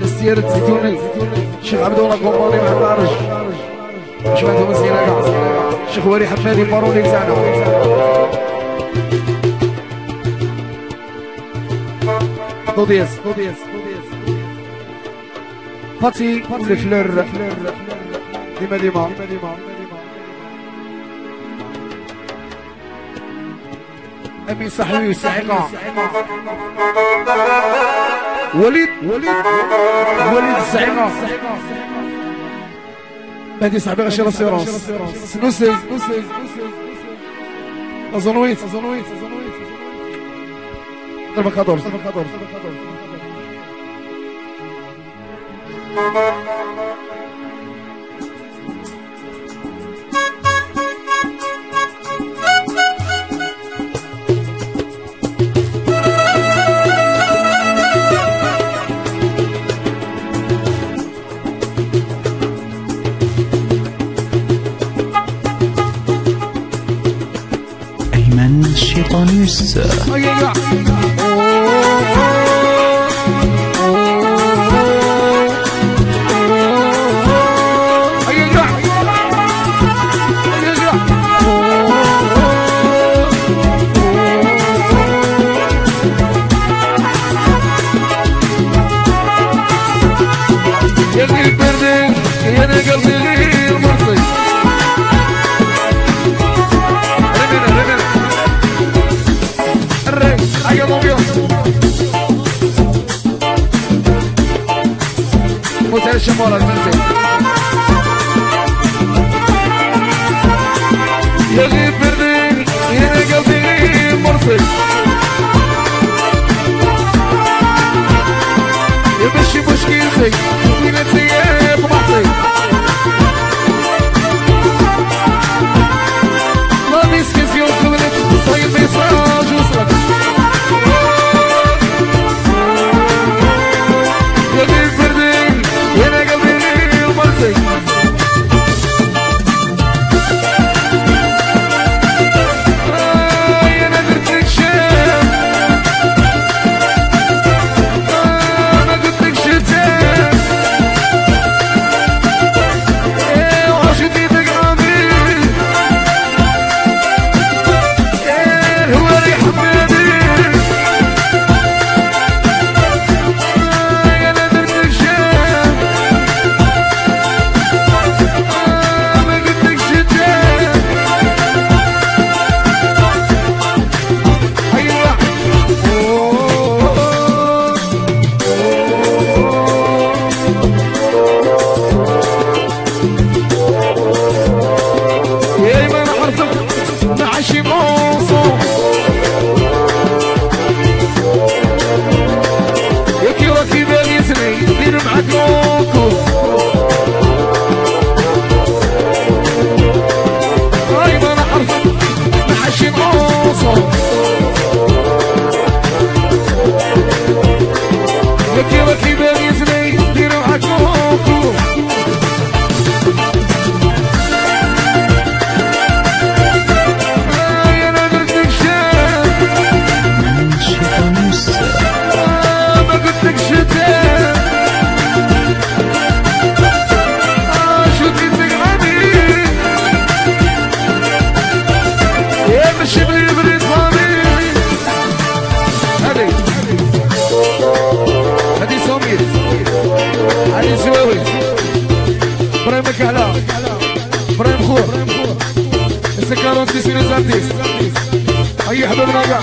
للسيارة الزيتوني شيخ عبد الله قماني محمد عرج مش عندهم مزيانة كاع شيخ ولي حمادي باروني تاعنا دوديس فاتي الفلور ديما ديما أمين صاحبي وسعيقة وليد وليد وليد السعيقة هذه صاحبي غشي راسيرونس سنوسي أظنويت أظنويت ضربة 14 ضربة şeytanıysa Yeni geldin, yeni geldin موتر الشمال المنزل. يا غيب بردين يا قلبي غير مرفق يا مشي مشكلتي وين تياب محطي Hashimoto. إبراهيم كهلا إبراهيم خور السكارون تسير زانتيس اي حبيبنا كاع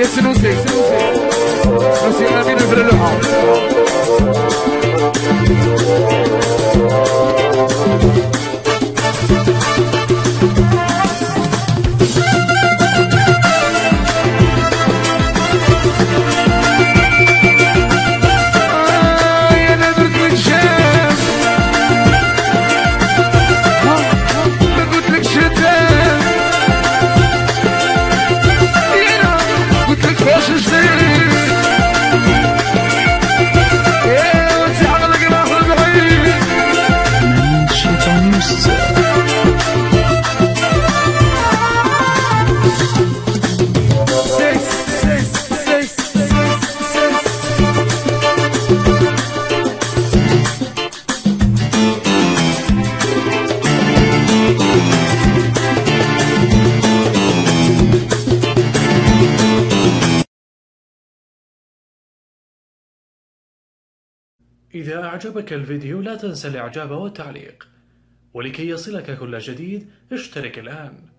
esse não sei, esse não sei. Não sei, pra mim não إذا أعجبك الفيديو لا تنسى الإعجاب والتعليق ولكي يصلك كل جديد اشترك الآن.